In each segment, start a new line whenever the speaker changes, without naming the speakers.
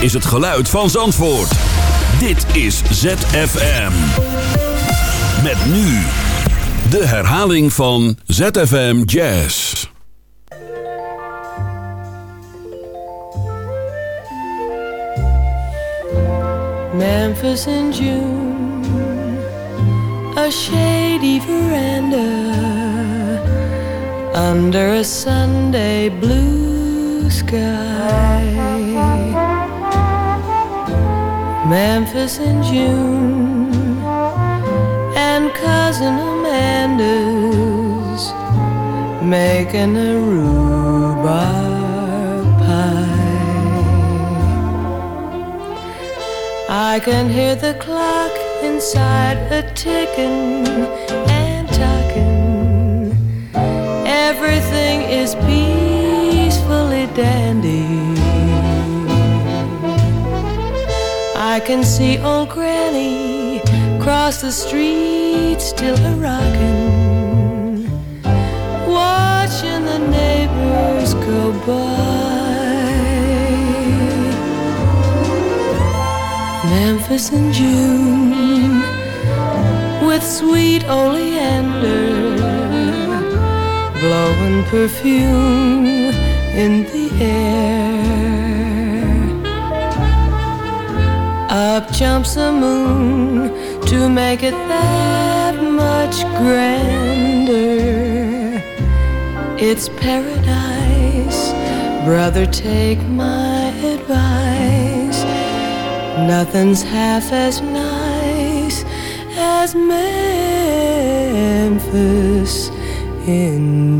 Is het geluid van Zandvoort. Dit is ZFM. Met nu de herhaling van ZFM Jazz.
Memphis in June, a shady veranda under a Sunday blue sky. Memphis in June, and cousin Amanda's making a rhubarb pie. I can hear the clock inside a ticking and talking. Everything is peacefully dandy. I can see old Granny cross the street, still a rockin', watching the neighbors go by. Memphis in June, with sweet oleander, blowing perfume in the air. Up jumps the moon to make it that much grander. It's paradise, brother, take my advice. Nothing's half as nice as Memphis in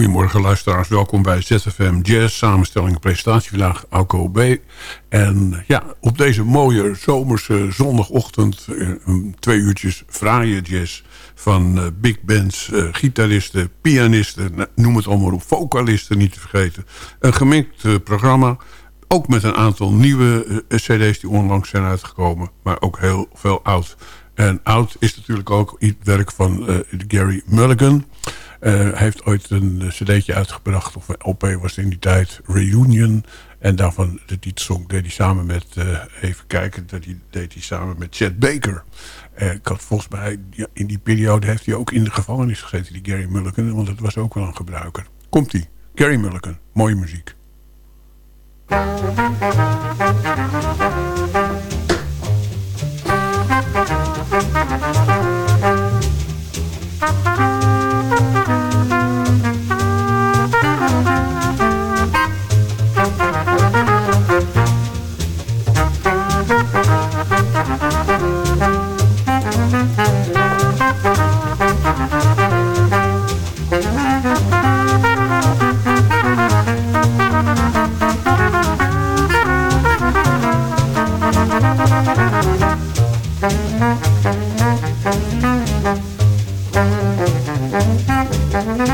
Goedemorgen luisteraars, welkom bij ZFM Jazz, samenstelling en presentatie vandaag Alco B. En ja, op deze mooie zomerse zondagochtend eh, twee uurtjes fraaie jazz van uh, big bands, uh, gitaristen, pianisten, noem het allemaal op, vocalisten niet te vergeten. Een gemengd programma, ook met een aantal nieuwe cd's die onlangs zijn uitgekomen, maar ook heel veel oud. En oud is natuurlijk ook het werk van Gary Mulligan... Eh, hij heeft ooit een eh, cd'tje uitgebracht, of een was in die tijd, Reunion. En daarvan de titelsong deed hij samen met, eh, even kijken, dat hij deed hij samen met Chet Baker. ik had volgens mij, in die periode heeft hij ook in de gevangenis gezeten, die Gary mulliken Want dat was ook wel een gebruiker. Komt-ie, Gary mulliken mooie muziek. Thank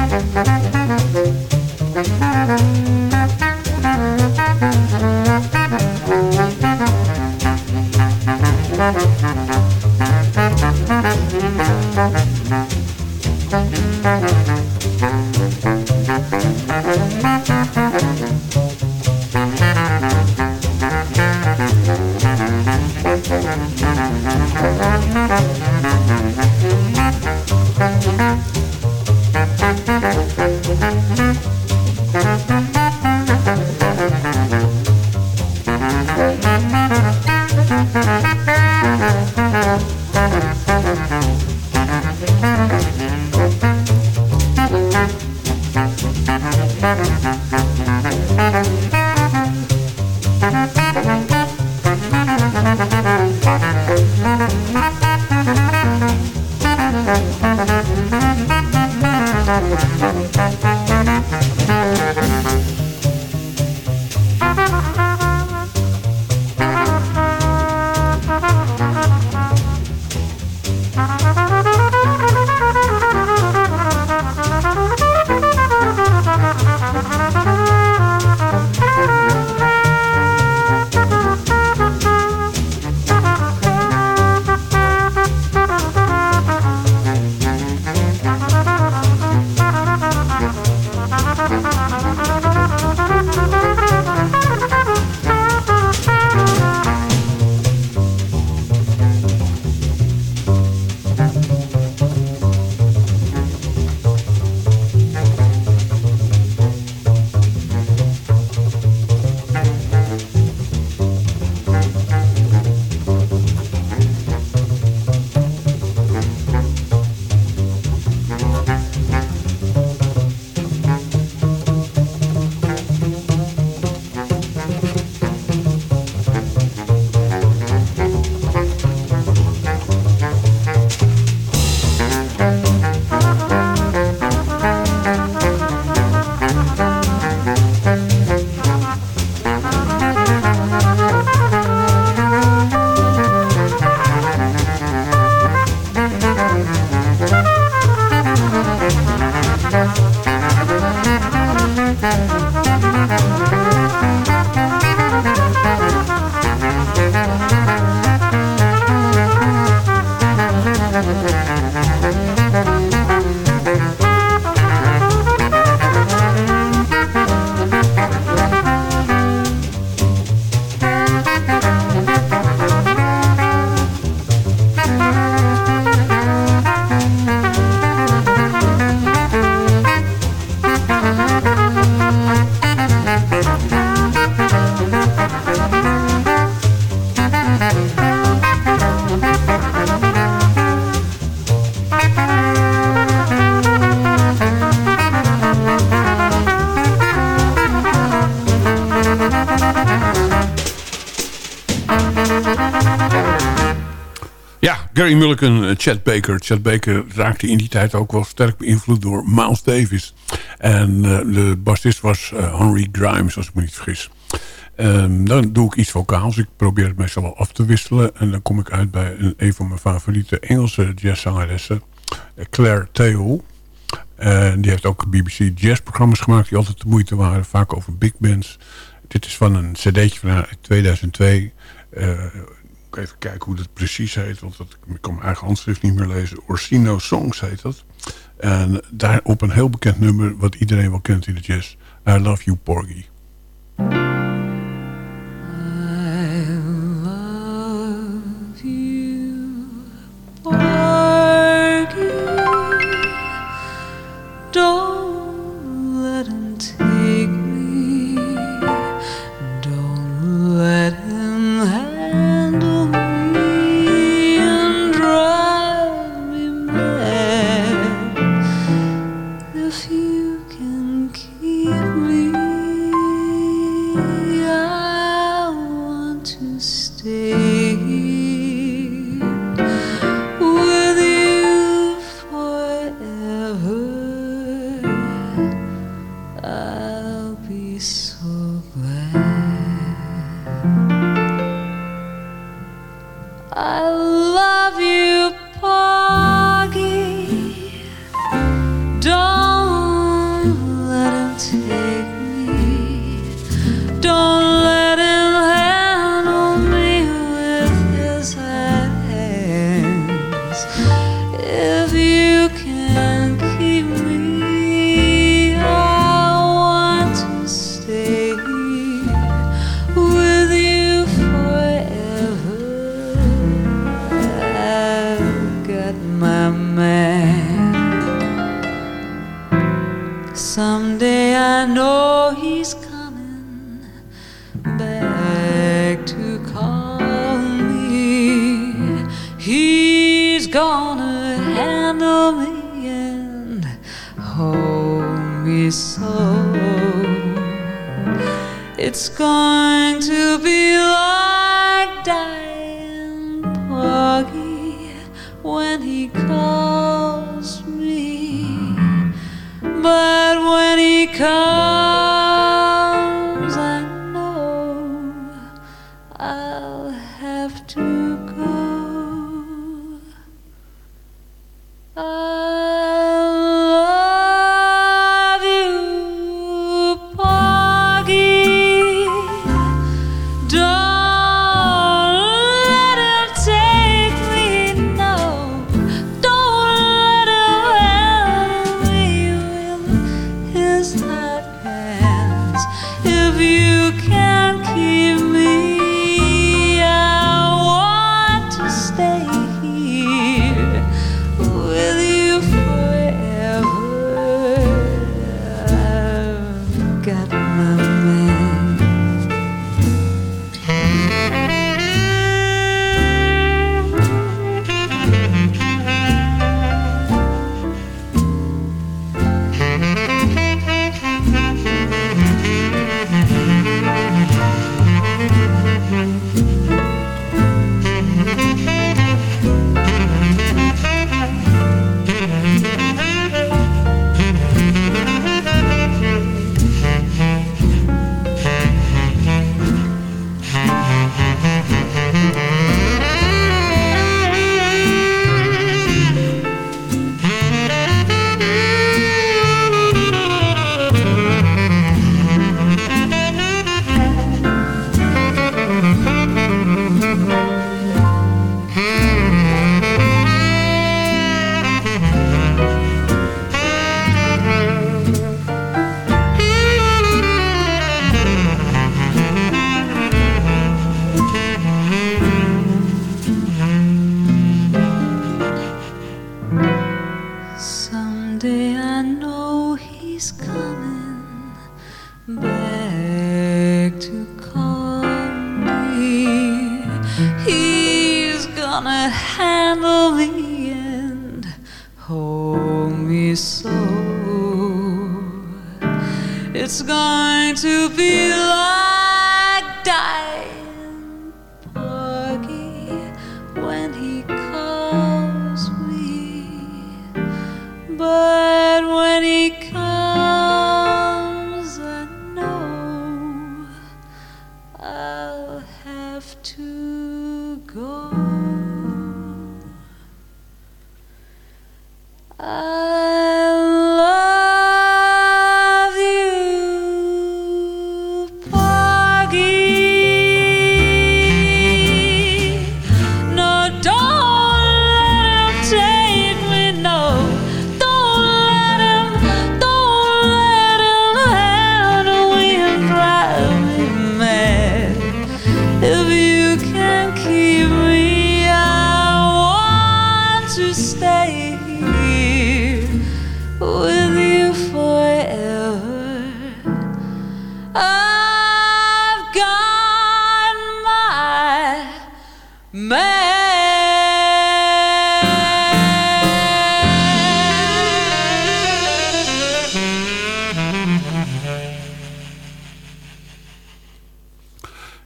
Mulligan, eh, Chad Baker. Chad Baker raakte in die tijd ook wel sterk beïnvloed door Miles Davis. En uh, de bassist was uh, Henry Grimes, als ik me niet vergis. Um, dan doe ik iets vocaals. Ik probeer het meestal wel af te wisselen. En dan kom ik uit bij een, een van mijn favoriete Engelse jazzzangeressen. Claire Theo. Die heeft ook BBC jazzprogramma's gemaakt die altijd de moeite waren. Vaak over big bands. Dit is van een cd'tje van 2002. Uh, even kijken hoe dat precies heet. Want dat, ik kan mijn eigen handschrift niet meer lezen. Orsino Songs heet dat. En daarop een heel bekend nummer wat iedereen wel kent in de jazz. I Love You Porgy.
It's going to be like dying Poggy when he calls me. But when he comes,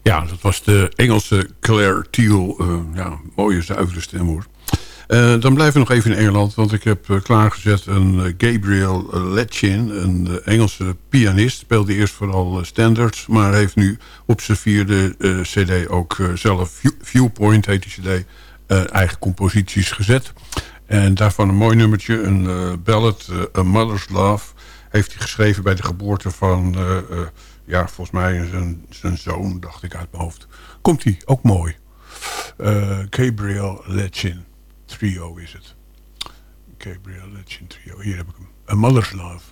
dat was de Engelse Claire Thiel. Uh, ja, mooie zuivere stem hoor. Uh, dan blijven we nog even in Engeland, want ik heb uh, klaargezet een Gabriel Letchin, een Engelse pianist. Speelde eerst vooral standards, maar heeft nu op zijn vierde cd ook zelf Viewpoint, heet die cd, eigen composities gezet. En daarvan een mooi nummertje, een ballad, A Mother's Love, heeft hij geschreven bij de geboorte van ja, volgens mij zijn, zijn zoon, dacht ik uit mijn hoofd. Komt hij, ook mooi. Uh, Gabriel Lechin Trio is het. Gabriel Lechin Trio, hier heb ik hem. A Mother's Love.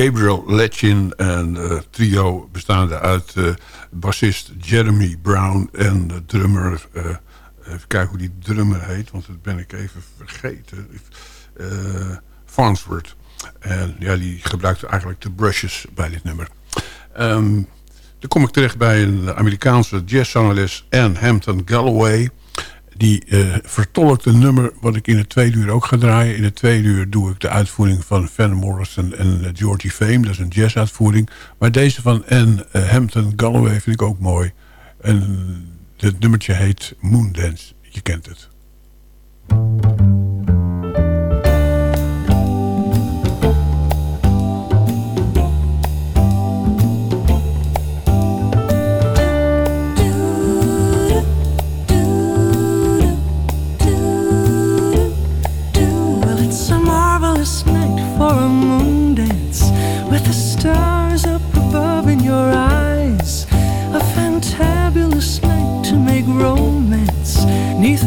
Gabriel Lechin. En uh, trio bestaande uit uh, bassist Jeremy Brown en de drummer... Uh, even kijken hoe die drummer heet, want dat ben ik even vergeten. Farnsworth. En ja, die gebruikte eigenlijk de brushes bij dit nummer. Um, dan kom ik terecht bij een Amerikaanse jazzzangeres Anne Hampton Galloway. Die uh, vertolkt een nummer wat ik in het tweede uur ook ga draaien. In het tweede uur doe ik de uitvoering van Van Morrison en uh, Georgie Fame. Dat is een jazzuitvoering. Maar deze van Anne uh, Hampton Galloway vind ik ook mooi. En het nummertje heet Moondance. Je kent het.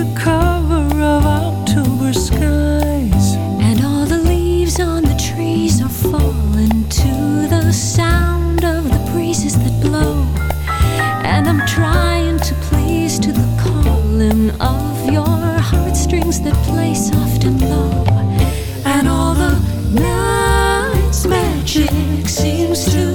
the cover of October skies. And all the leaves on the trees are falling to the sound of the breezes that blow. And I'm trying to please to the calling of your heartstrings that play soft and low. And all the night's magic seems to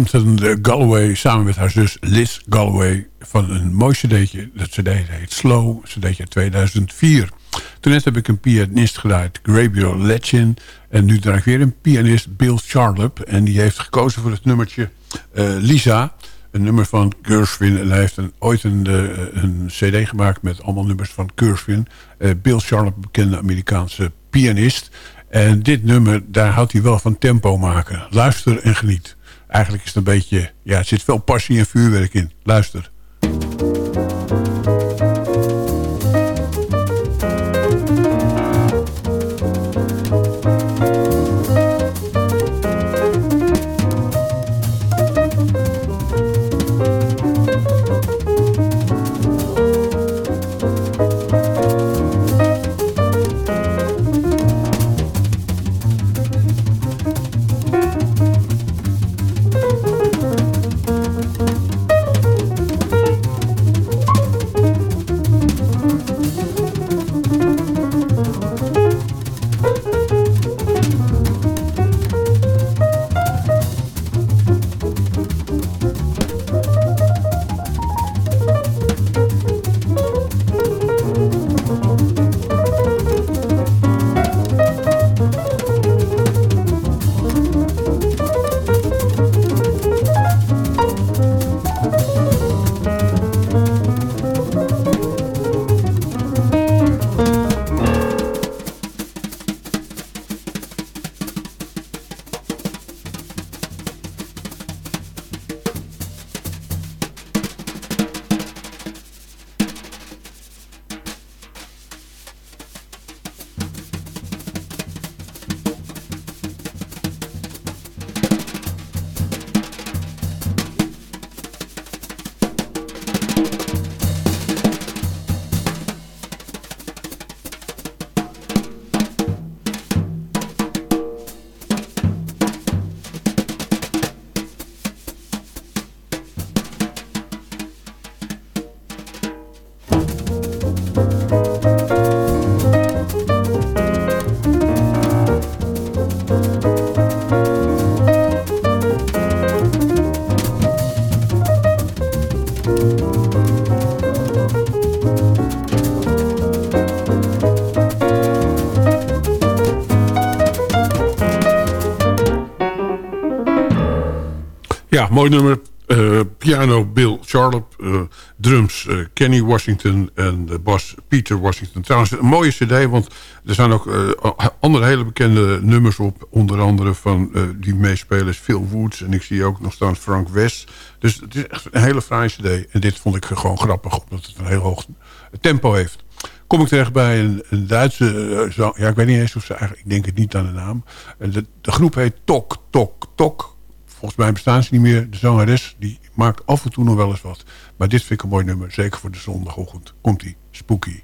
Hampton Galloway samen met haar zus Liz Galloway... van een mooi cd'tje. Dat cd heet Slow, cd'tje 2004. Toen net heb ik een pianist gedraaid, Gabriel Lechin. En nu draai ik weer een pianist, Bill Charlap. En die heeft gekozen voor het nummertje uh, Lisa Een nummer van Gershwin. En hij heeft ooit een, uh, een cd gemaakt met allemaal nummers van Gershwin. Uh, Bill Charlotte, bekende Amerikaanse pianist. En dit nummer, daar houdt hij wel van tempo maken. Luister en geniet. Eigenlijk is het een beetje... Ja, er zit veel passie en vuurwerk in. Luister. Mooi nummer. Uh, piano Bill Charlotte, uh, drums uh, Kenny Washington en de bas Peter Washington. Trouwens, een mooie cd, want er zijn ook andere hele bekende nummers op. Onder andere van die meespelers Phil Woods en ik zie ook nog staan Frank West. Dus het is echt een hele fraaie cd. En dit vond ik gewoon grappig, omdat het een heel hoog tempo heeft. Kom ik terecht bij een, Duitse, ja ik weet niet eens of ze eigenlijk, ik denk het niet aan de naam. De groep heet Tok Tok Tok volgens mij bestaan ze niet meer. De zangeres die maakt af en toe nog wel eens wat. Maar dit vind ik een mooi nummer. Zeker voor de zondagochtend. Komt-ie. Spooky.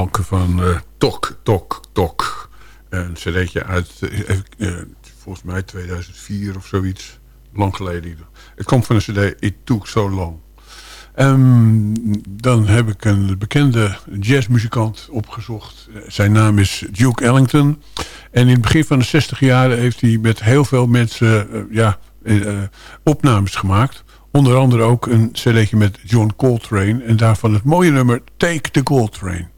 Van uh, Tok, Tok, Tok. Een cd'tje uit, uh, uh, volgens mij 2004 of zoiets. Lang geleden. Het komt van een cd It Took So Long. Um, dan heb ik een bekende jazzmuzikant opgezocht. Zijn naam is Duke Ellington. En in het begin van de 60 jaren heeft hij met heel veel mensen ja, opnames gemaakt. Onder andere ook een cd'tje met John Coltrane. En daarvan het mooie nummer Take the Coltrane.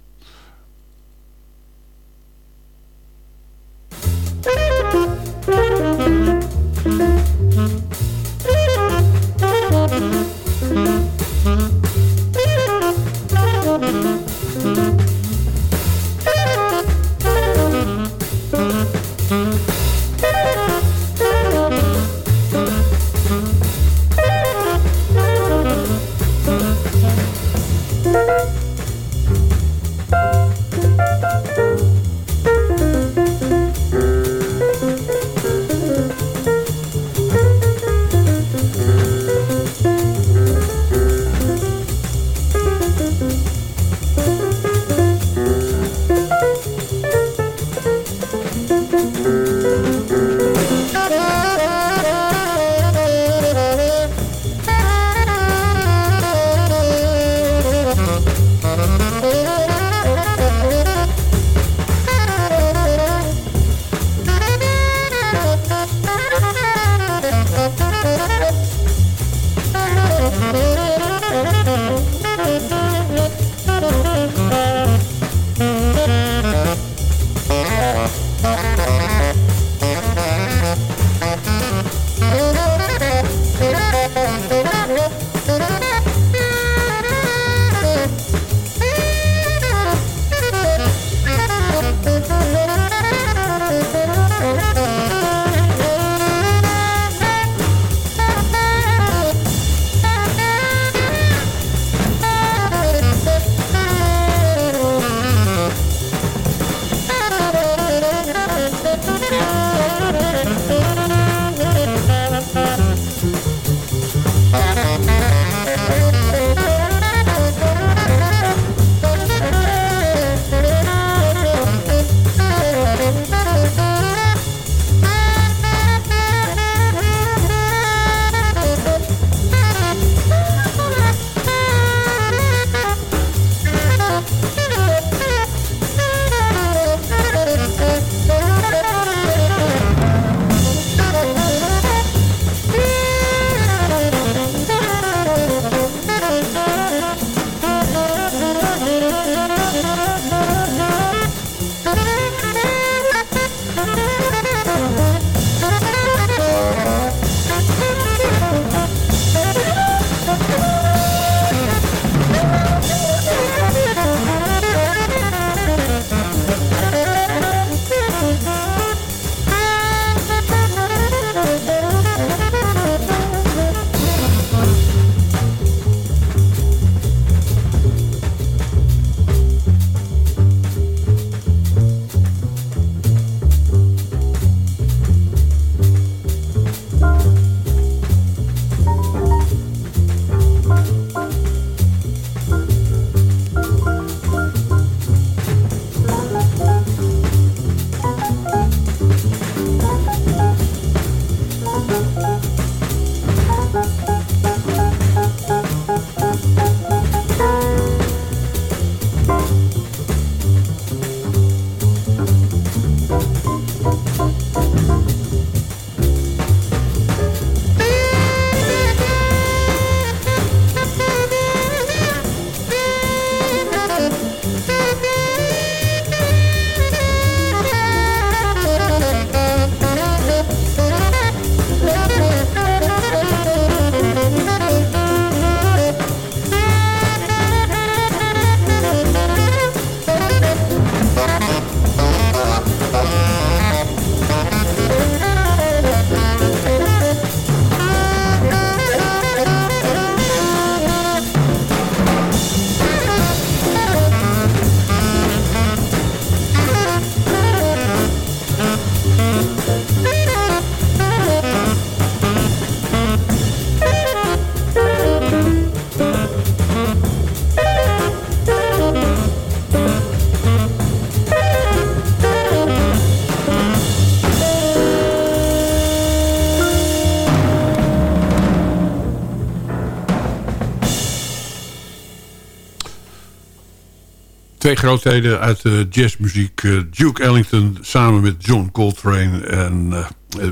Twee grootheden uit de jazzmuziek. Duke Ellington samen met John Coltrane. En,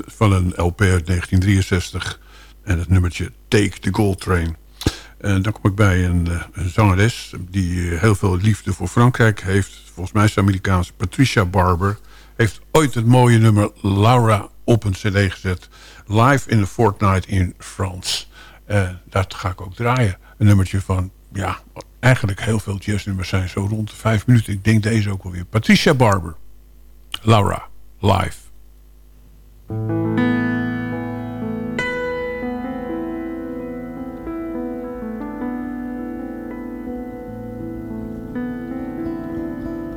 van een LP uit 1963. En het nummertje Take the Gold Train. En dan kom ik bij een, zangeres die heel veel liefde voor Frankrijk heeft. Volgens mij is ze Amerikaanse Patricia Barber. Heeft ooit het mooie nummer Laura op een cd gezet. Live in a Fortnight in France. Dat ga ik ook draaien. Een nummertje van, ja, eigenlijk heel veel jazznummers zijn zo rond de vijf minuten. Ik denk deze ook alweer. Patricia Barber. Laura, live.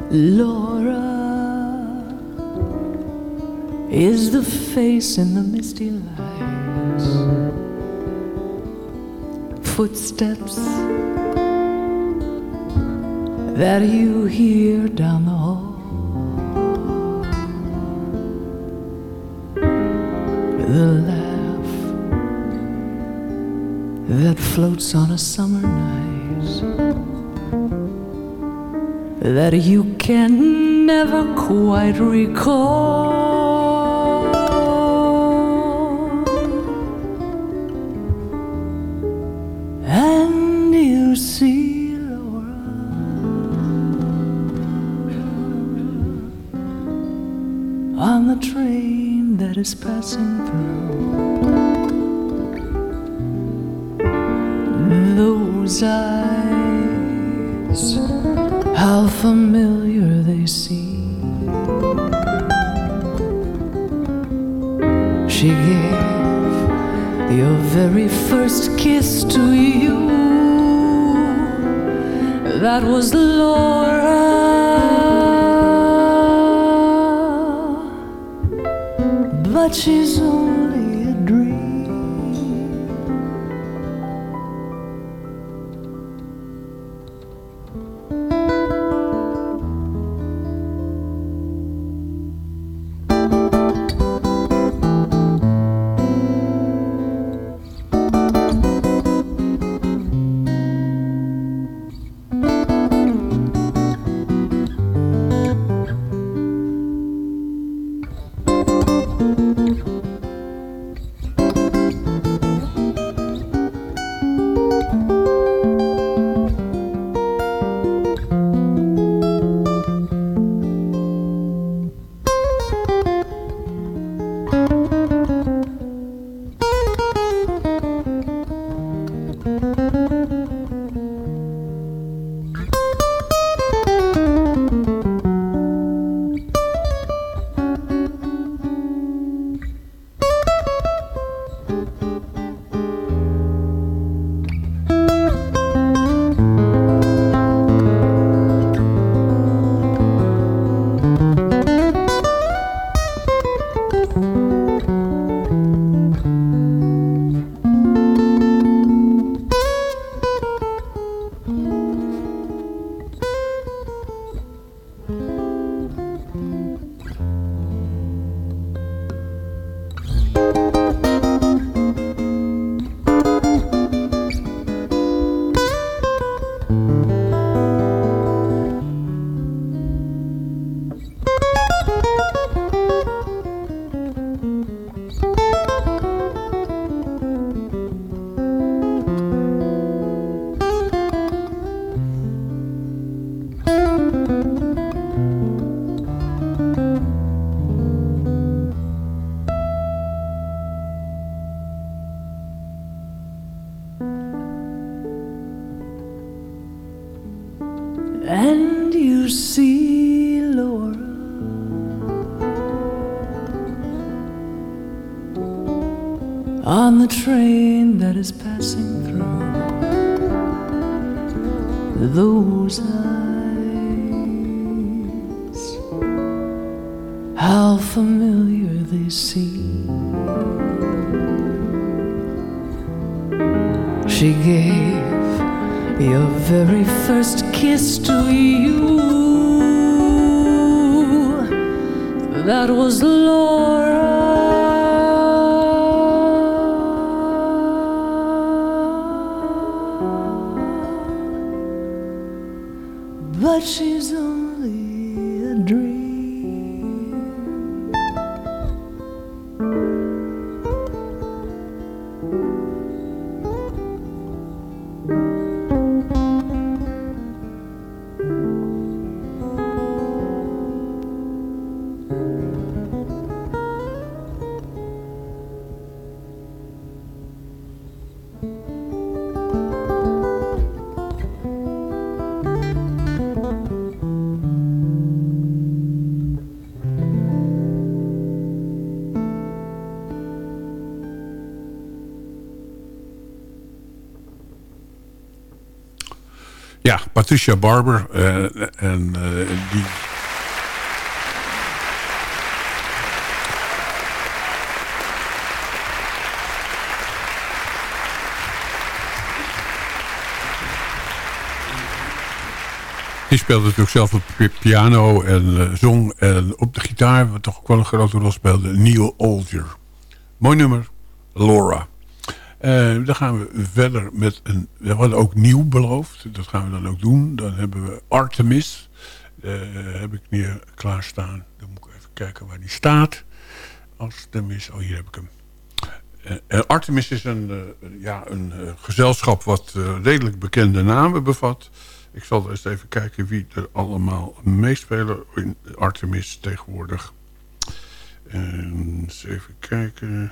Laura is the face in the misty light. Footsteps that you hear down the hall. The laugh that floats on a summer night that you can never quite recall. Is passing through. Those eyes, how familiar they seem. She gave your very first kiss to you. That was on the train that is passing through those eyes. How familiar they seem. She gave your very first kiss to you. That was Laura. Ja,
Patricia Barber. en die Die speelde natuurlijk zelf op piano en uh, zong. En op de gitaar, wat toch ook wel een grote rol speelde, Neil Olger. Mooi nummer, Laura. Uh, dan gaan we verder met een... We hadden ook nieuw beloofd. Dat gaan we dan ook doen. Dan hebben we Artemis. Uh, heb ik neer klaarstaan. Dan moet ik even kijken waar die staat. Artemis, oh hier heb ik hem. Uh, Artemis is een, ja, een gezelschap wat redelijk bekende namen bevat. Ik zal eens even kijken wie er allemaal meespelen in Artemis tegenwoordig. En eens even kijken.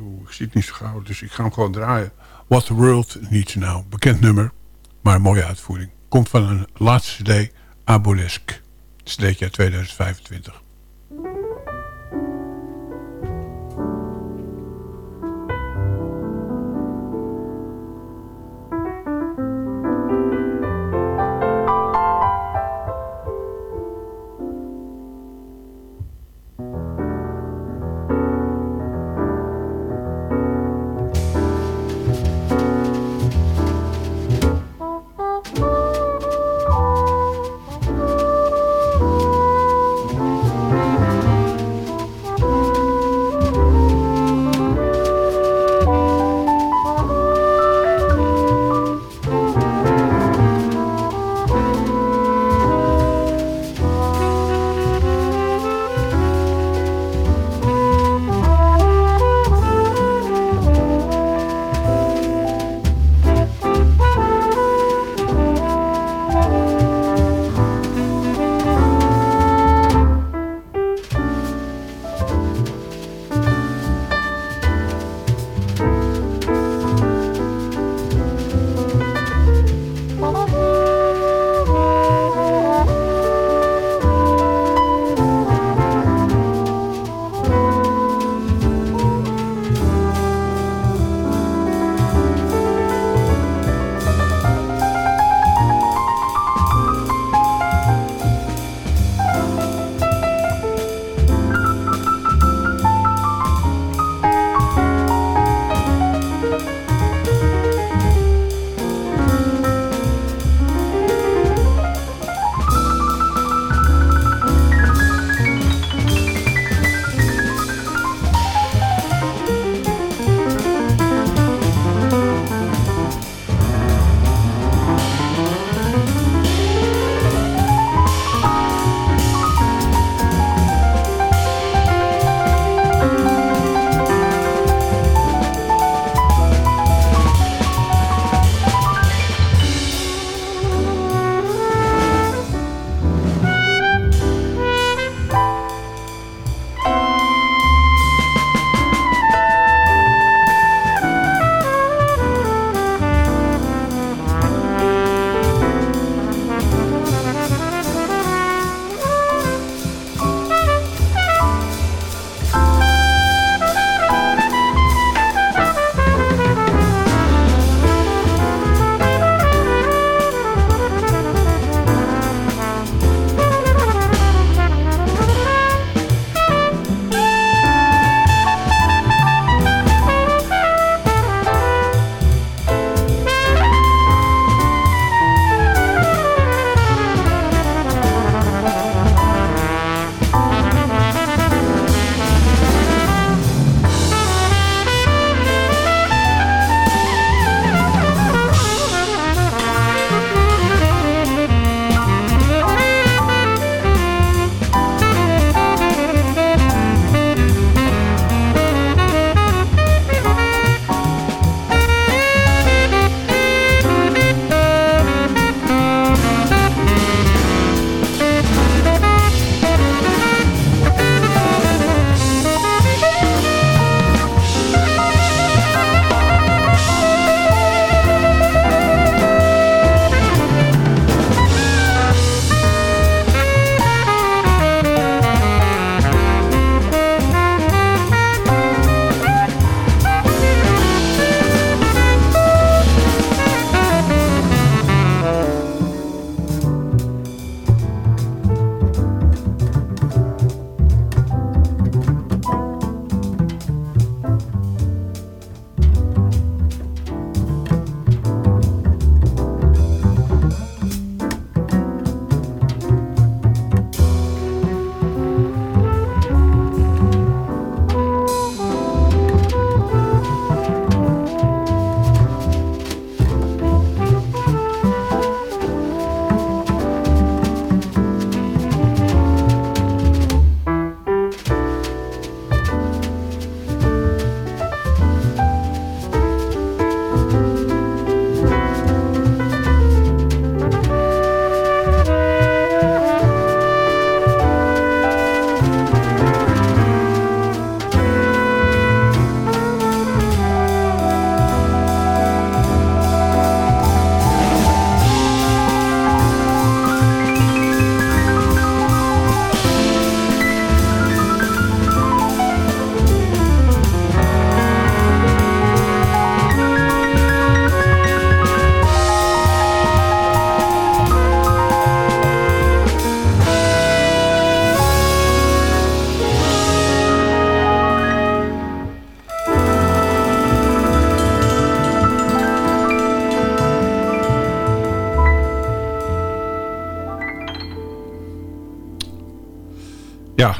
Oeh, ik zie het niet zo gauw, dus ik ga hem gewoon draaien. What the World Needs Now. Bekend nummer, maar mooie uitvoering. Komt van een laatste cd, Abolesque. Cd'tje 2025.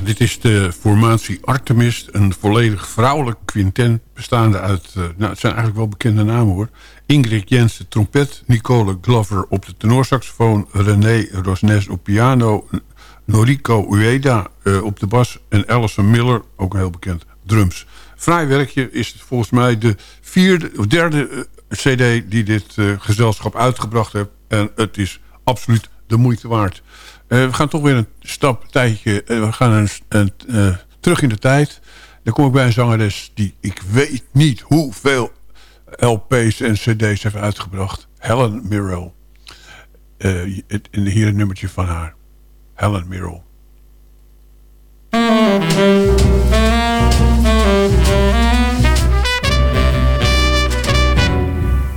Dit is de formatie Artemis. Een volledig vrouwelijk quintet bestaande uit... Uh, nou, het zijn eigenlijk wel bekende namen hoor. Ingrid Jensen trompet, Nicole Glover op de tenorsaxofoon... René Rosnes op piano, Noriko Ueda uh, op de bas... en Alison Miller, ook heel bekend, drums. Fraai werkje is volgens mij de vierde of derde uh, cd... die dit gezelschap uitgebracht heeft. En het is absoluut de moeite waard. Uh, we gaan toch weer een stap tijdje. Uh, we gaan een, een, uh, terug in de tijd. Dan kom ik bij een zangeres die ik weet niet hoeveel LP's en CD's heeft uitgebracht. Helen Mirrell. Het, hier een nummertje van haar. Helen Mirrell.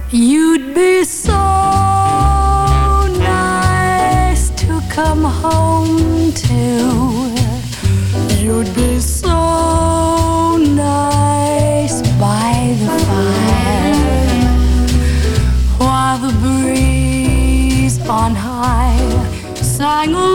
You'd be so come home to. You'd be so nice by the fire while the breeze on high sang a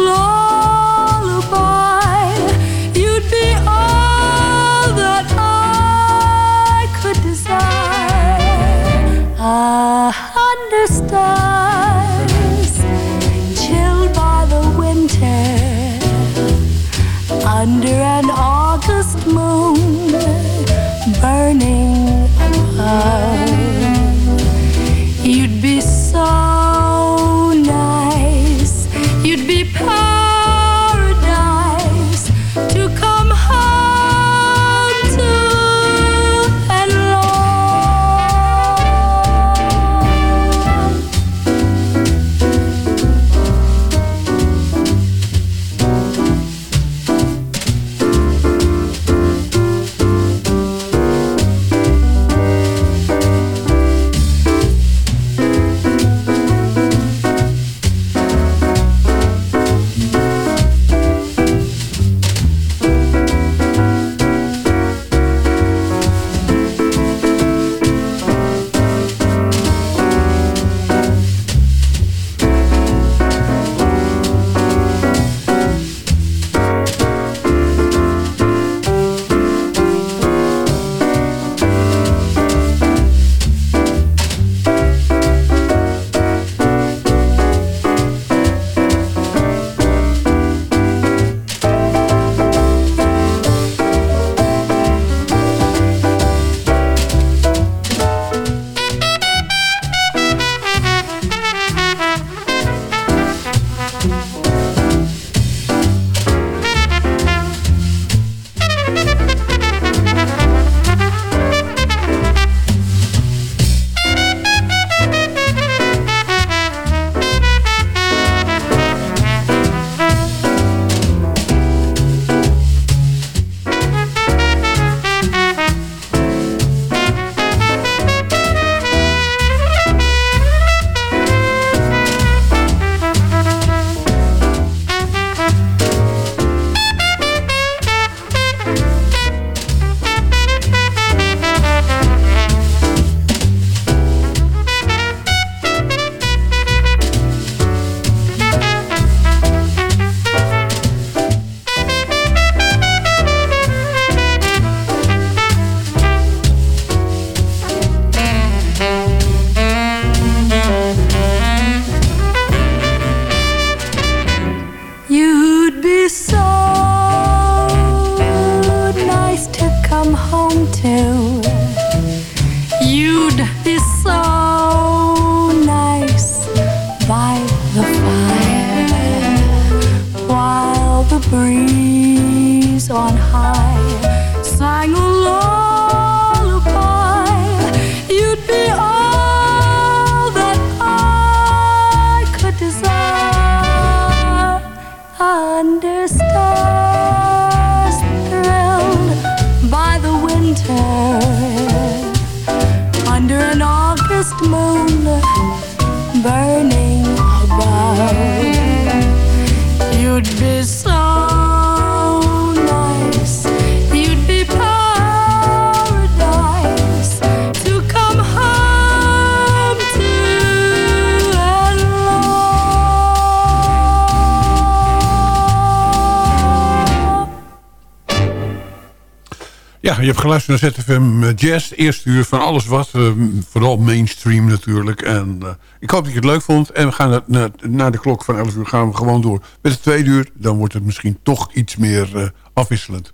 geluisterd naar ZFM eh, Jazz. Eerste uur van alles wat. Uh, vooral mainstream natuurlijk. En uh, ik hoop dat je het leuk vond. En we gaan na, de klok van 11 uur gaan we gewoon door met het tweede uur. Dan wordt het misschien toch iets meer afwisselend.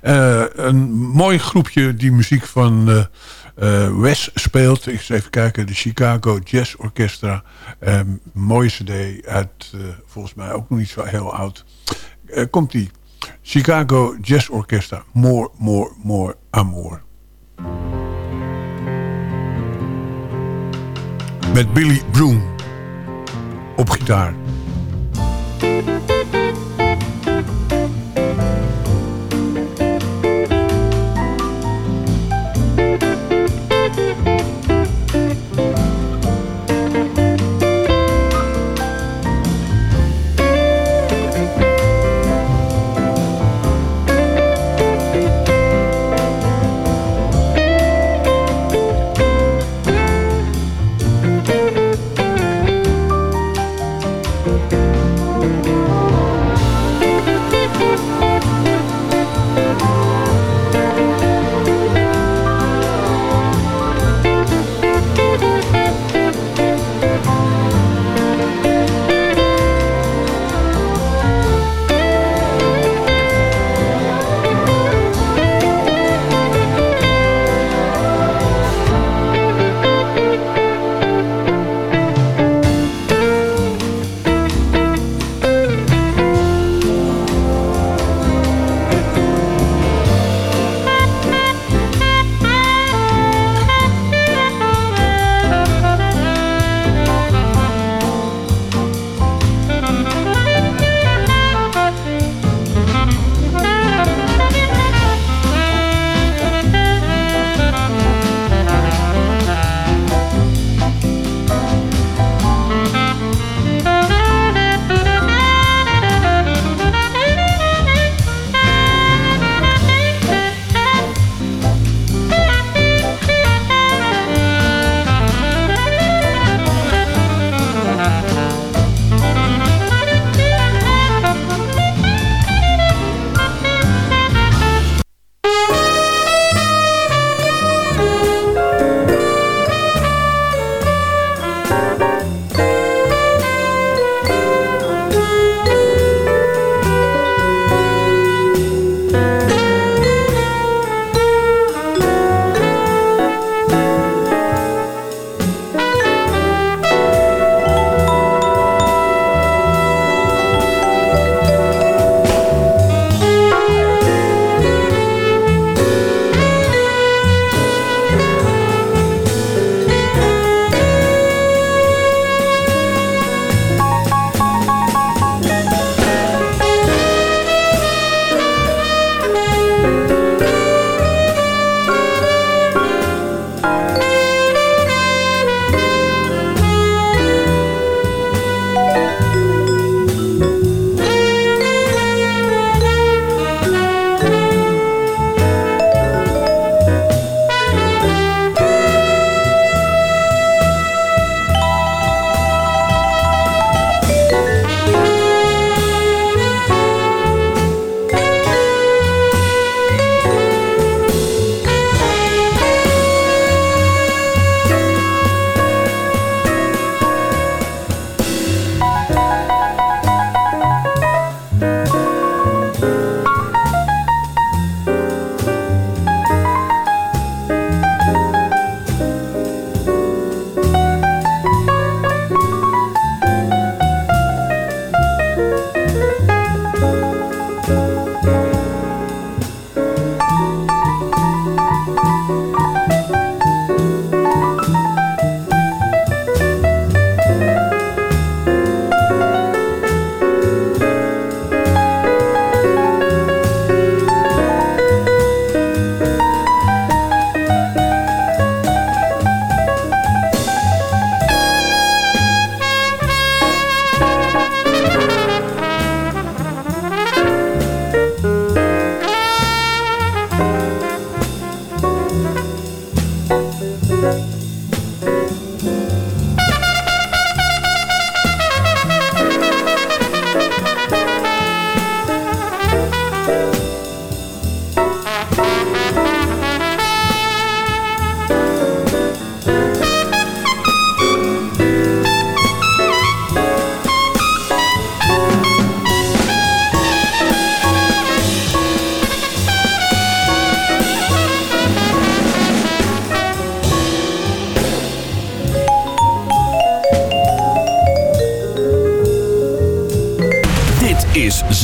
een mooi groepje die muziek van Wes speelt. Ik eens even kijken. De Chicago Jazz Orchestra. mooie cd uit volgens mij ook nog niet zo heel oud. komt die. Chicago Jazz Orchestra. More, more, more amor. Met Billy Broom op gitaar.